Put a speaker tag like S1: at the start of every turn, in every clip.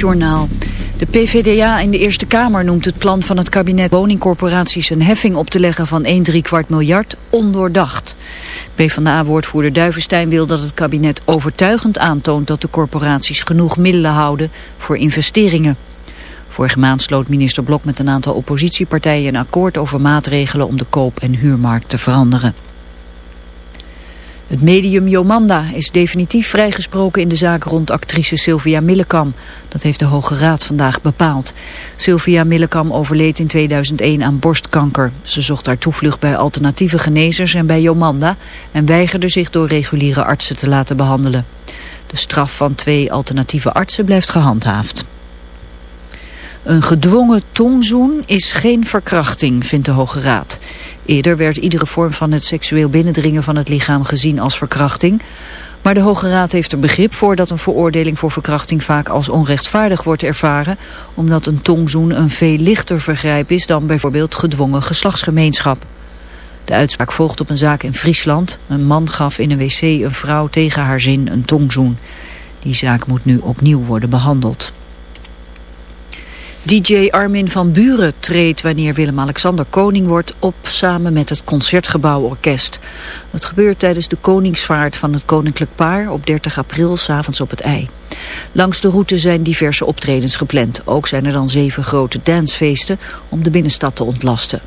S1: Journaal. De PVDA in de Eerste Kamer noemt het plan van het kabinet woningcorporaties een heffing op te leggen van 1 3 kwart miljard ondoordacht. PvdA-woordvoerder Duivenstein wil dat het kabinet overtuigend aantoont dat de corporaties genoeg middelen houden voor investeringen. Vorige maand sloot minister Blok met een aantal oppositiepartijen een akkoord over maatregelen om de koop- en huurmarkt te veranderen. Het medium Jomanda is definitief vrijgesproken in de zaak rond actrice Sylvia Millekam. Dat heeft de Hoge Raad vandaag bepaald. Sylvia Millekam overleed in 2001 aan borstkanker. Ze zocht haar toevlucht bij alternatieve genezers en bij Jomanda... en weigerde zich door reguliere artsen te laten behandelen. De straf van twee alternatieve artsen blijft gehandhaafd. Een gedwongen tongzoen is geen verkrachting, vindt de Hoge Raad. Eerder werd iedere vorm van het seksueel binnendringen van het lichaam gezien als verkrachting. Maar de Hoge Raad heeft er begrip voor dat een veroordeling voor verkrachting vaak als onrechtvaardig wordt ervaren, omdat een tongzoen een veel lichter vergrijp is dan bijvoorbeeld gedwongen geslachtsgemeenschap. De uitspraak volgt op een zaak in Friesland. Een man gaf in een wc een vrouw tegen haar zin een tongzoen. Die zaak moet nu opnieuw worden behandeld. DJ Armin van Buren treedt wanneer Willem-Alexander koning wordt op samen met het Concertgebouworkest. Het gebeurt tijdens de koningsvaart van het koninklijk paar op 30 april s'avonds op het IJ. Langs de route zijn diverse optredens gepland. Ook zijn er dan zeven grote dancefeesten om de binnenstad te ontlasten.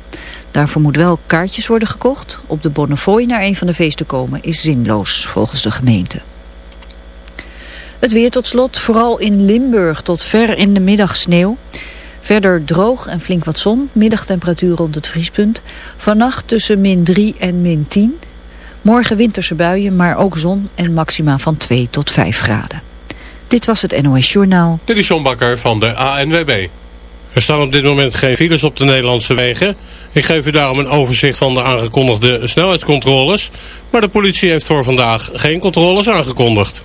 S1: Daarvoor moet wel kaartjes worden gekocht. Op de Bonnefoy naar een van de feesten komen is zinloos volgens de gemeente. Het weer tot slot, vooral in Limburg tot ver in de middag sneeuw. Verder droog en flink wat zon, middagtemperatuur rond het vriespunt. Vannacht tussen min 3 en min 10. Morgen winterse buien, maar ook zon en maxima van 2 tot 5 graden. Dit was het NOS Journaal.
S2: Dit is Bakker van de ANWB. Er staan op dit moment geen files op de Nederlandse wegen. Ik geef u daarom een overzicht van de aangekondigde snelheidscontroles. Maar de politie heeft voor vandaag geen controles aangekondigd.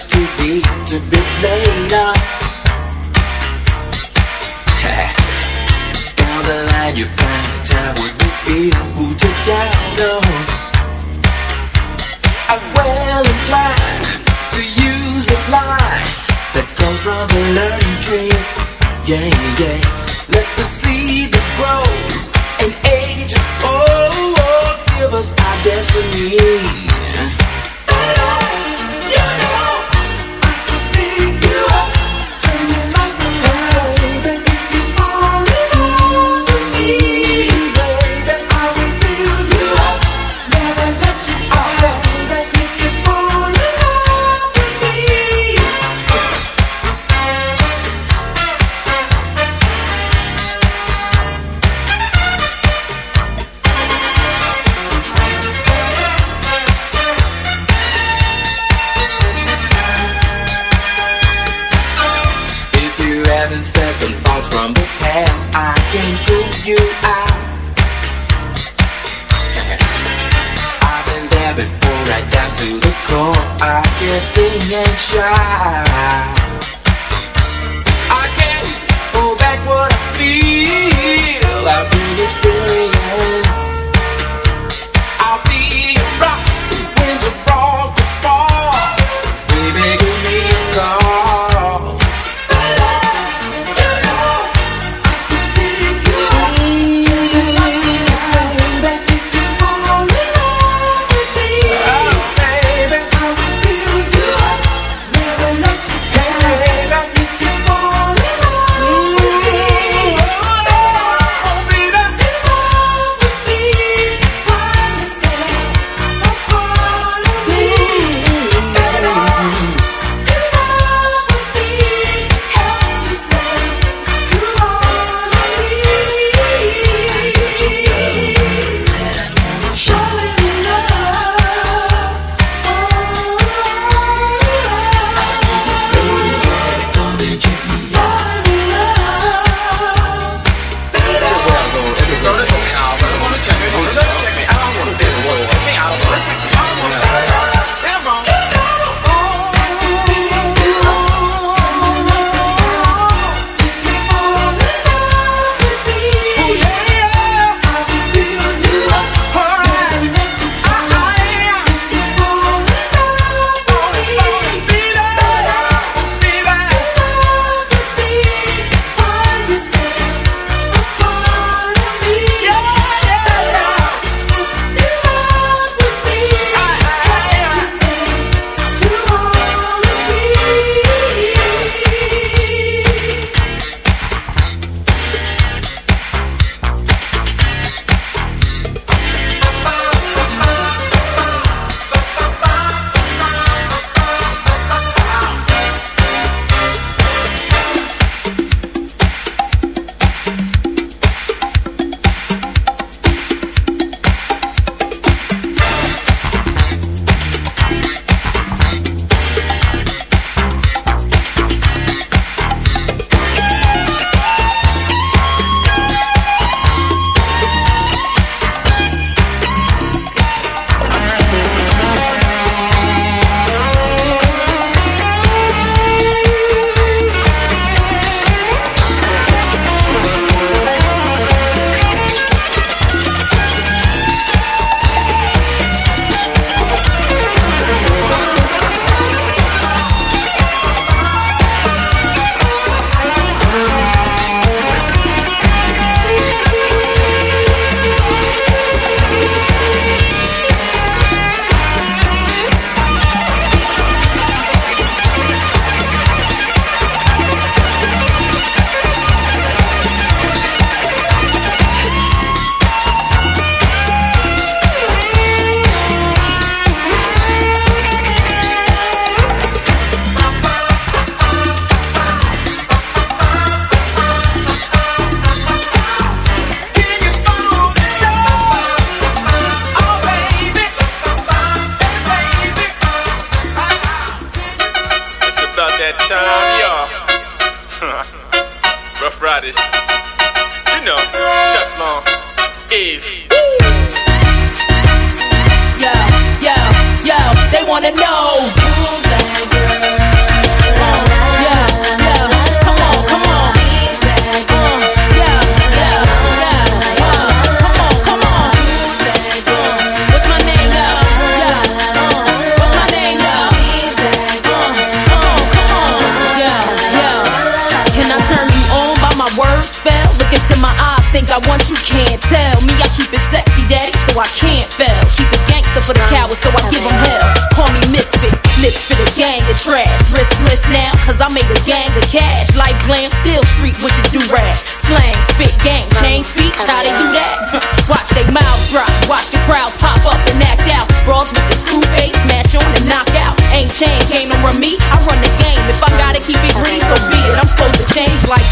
S3: It's too deep to be played on. Down the line you find time when you feel who you count on. I'm well to use the light that comes from the learning tree. Yeah, yeah. Let the seed that grows and ages, oh, oh give us our destiny.
S4: connection.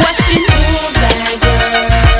S4: question. Who's that girl?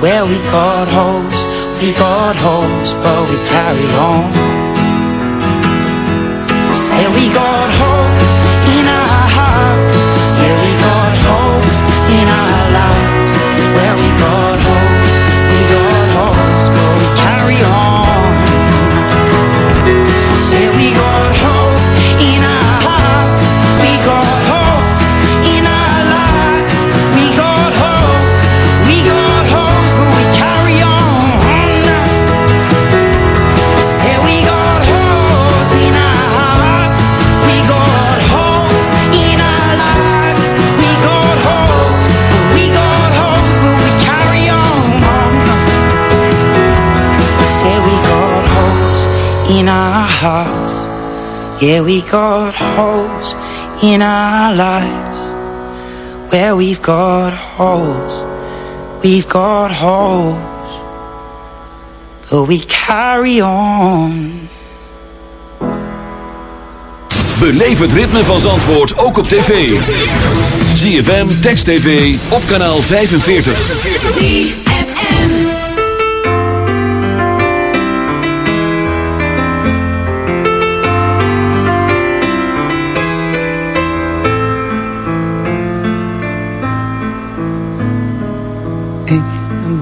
S5: Where we've got holes, we got holes, but we carry on. Yeah, we got holes in our lives. Where we've got holes, we've got holes, but we carry on.
S6: Beleef het ritme van Zandvoort ook op tv. ZFM, Text TV, op kanaal 45.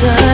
S6: time.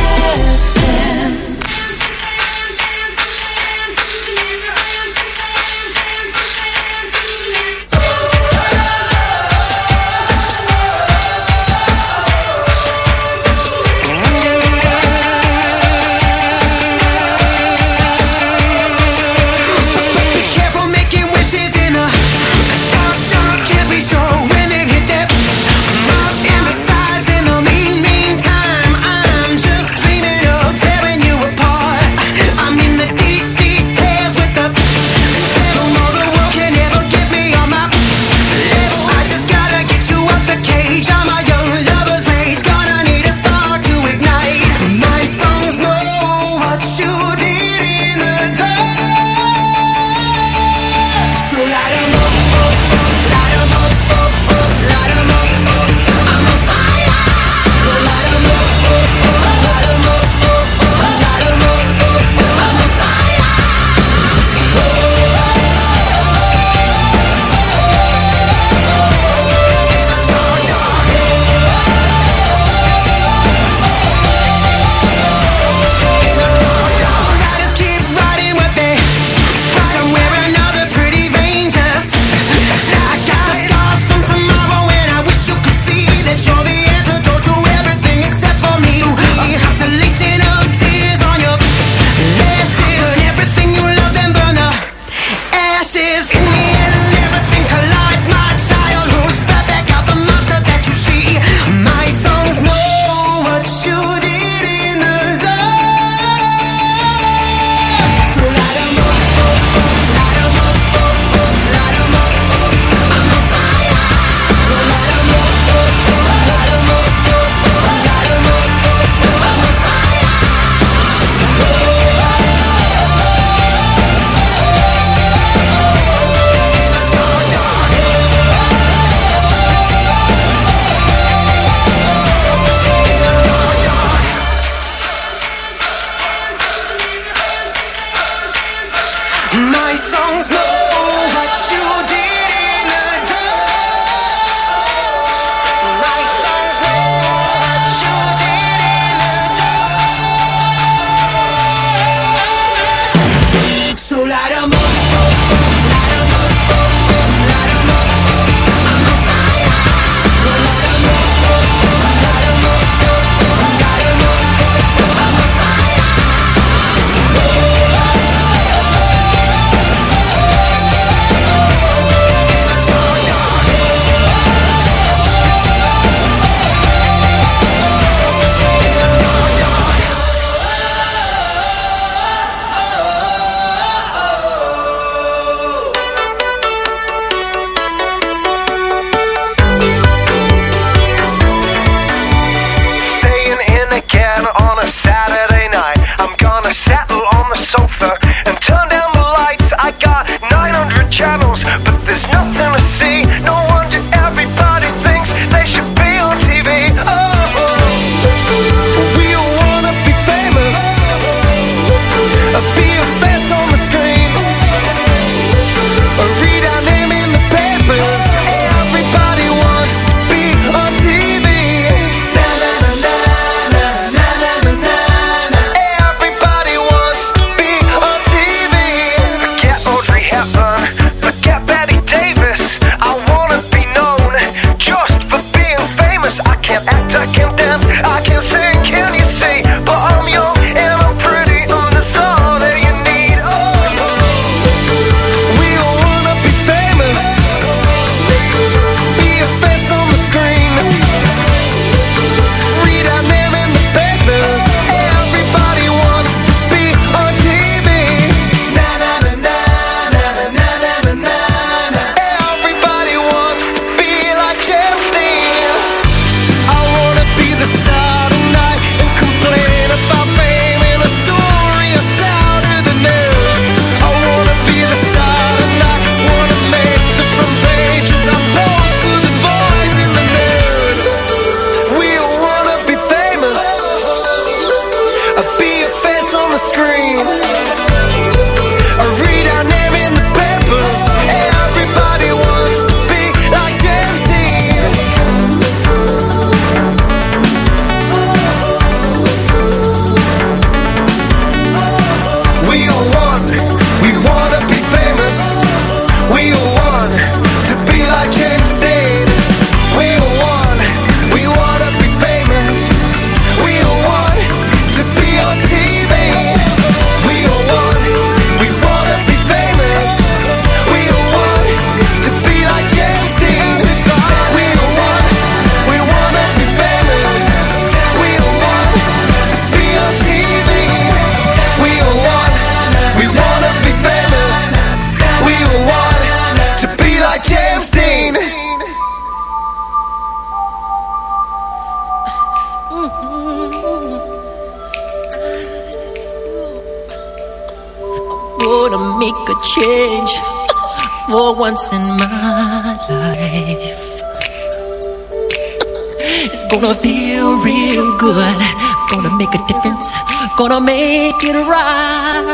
S7: make a
S8: difference. Gonna make it right.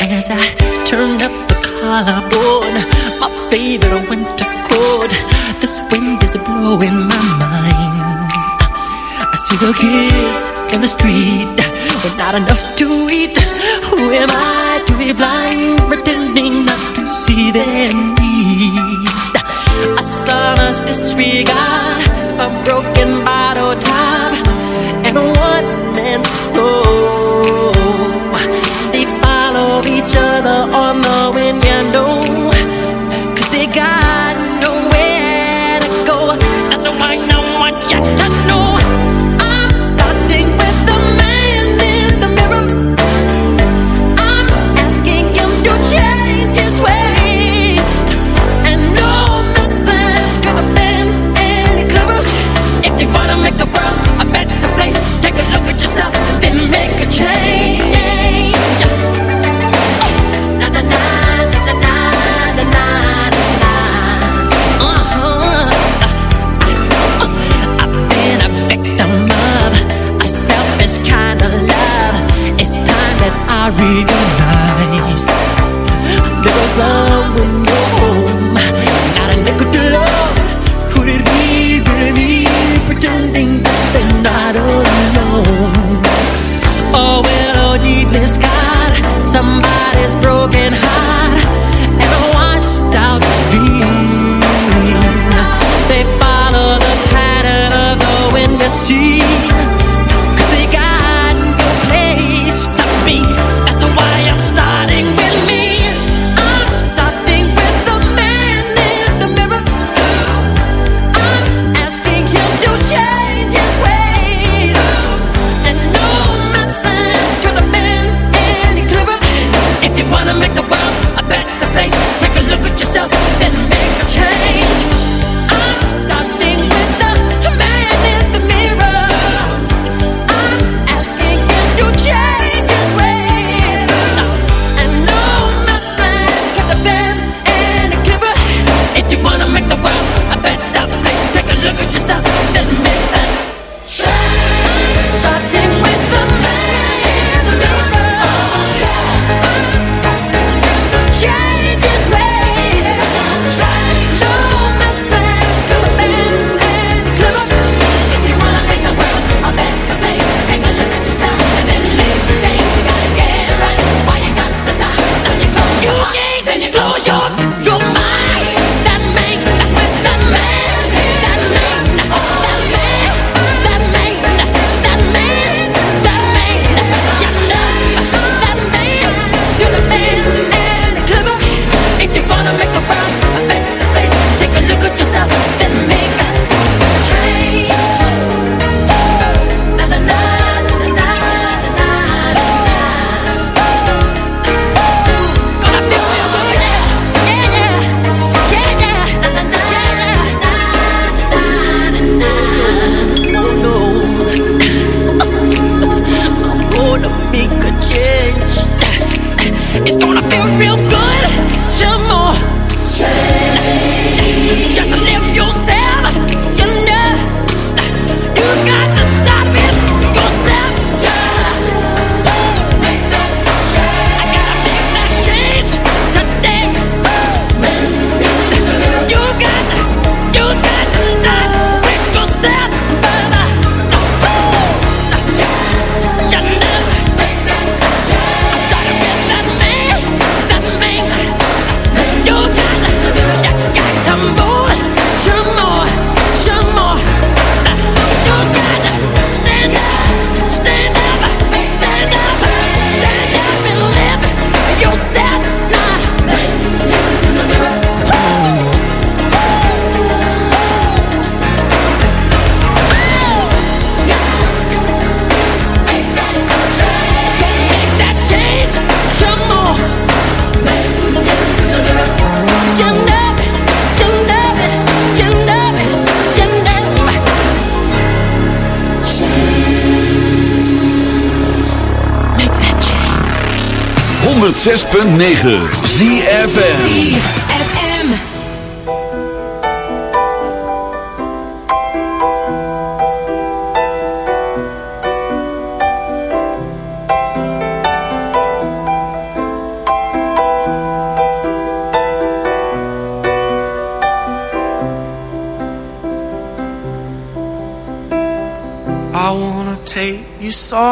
S8: As I turn up the collarbone, my favorite winter coat. This wind is blowing my mind. I see the kids in the street with not enough to eat. Who am I to be blind, pretending not to see their need? A summer's disregard, a broken
S9: married.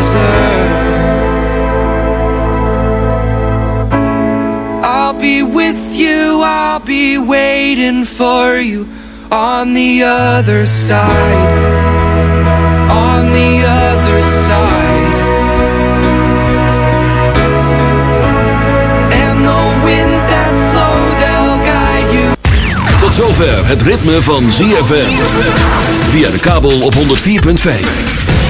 S10: deserve I'll be with you, I'll be waiting for you On the other side. On the other side. And the winds that blow, they'll guide you.
S11: Tot zover het ritme van ZFM Via de kabel op 104.5